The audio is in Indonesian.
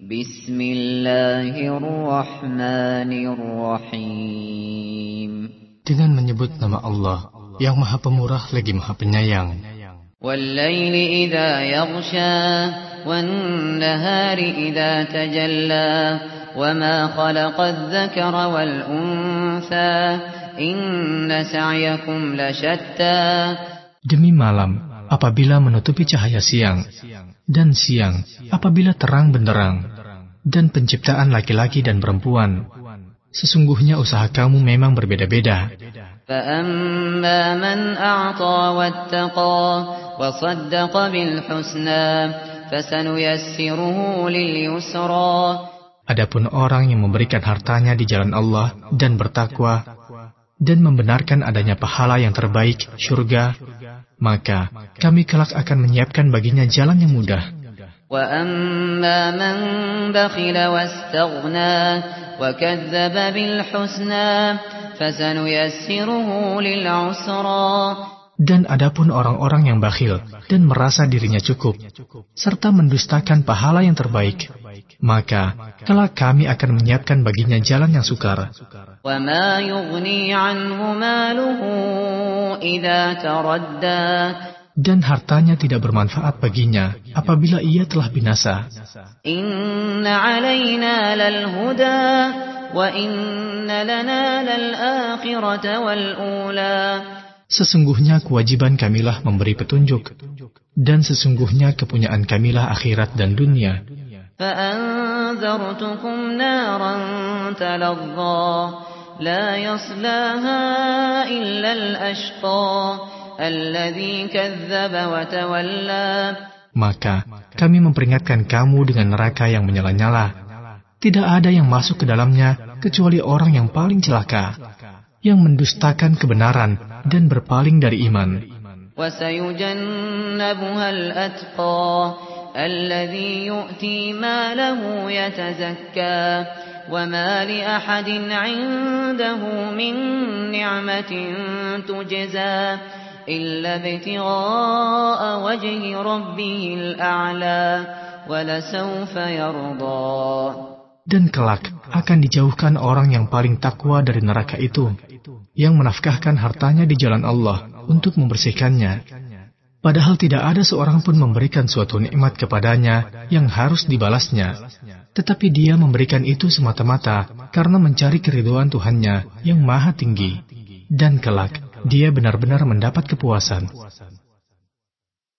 Bismillahirrahmanirrahim. Dengan menyebut nama Allah yang Maha Pemurah lagi Maha Penyayang. وَاللَّيْلِ إِذَا يَغْشَى وَالنَّهَارِ إِذَا تَجَلَّى وَمَا خَلَقَ الذَّكَرَ وَالْأُنثَى إِنَّ سَعْيَكُمْ لَشَتَّى Demi malam apabila menutupi cahaya siang dan siang apabila terang benderang, dan penciptaan laki-laki dan perempuan. Sesungguhnya usaha kamu memang berbeda-beda. Adapun orang yang memberikan hartanya di jalan Allah dan bertakwa, dan membenarkan adanya pahala yang terbaik, syurga, maka kami kelak akan menyiapkan baginya jalan yang mudah. Dan adapun orang-orang yang bakhil dan merasa dirinya cukup, serta mendustakan pahala yang terbaik, maka kelak kami akan menyiapkan baginya jalan yang sukar. Dan hartanya tidak bermanfaat baginya apabila ia telah binasa. Inna alaina lal huda Sesungguhnya kewajiban kamilah memberi petunjuk, dan sesungguhnya kepunyaan kamilah akhirat dan dunia. Maka kami memperingatkan kamu dengan neraka yang menyala-nyala tidak ada yang masuk ke dalamnya kecuali orang yang paling celaka, yang mendustakan kebenaran dan berpaling dari iman. إلا ابتغاء وجه ربه الأعلى ولسوف يرضى dan kelak akan dijauhkan orang yang paling takwa dari neraka itu, yang menafkahkan hartanya di jalan Allah untuk membersihkannya. Padahal tidak ada seorang pun memberikan suatu nikmat kepadanya yang harus dibalasnya. tetapi dia memberikan itu semata-mata karena mencari keriduan Tuhannya yang maha tinggi. Dan kelak, dia benar-benar mendapat kepuasan.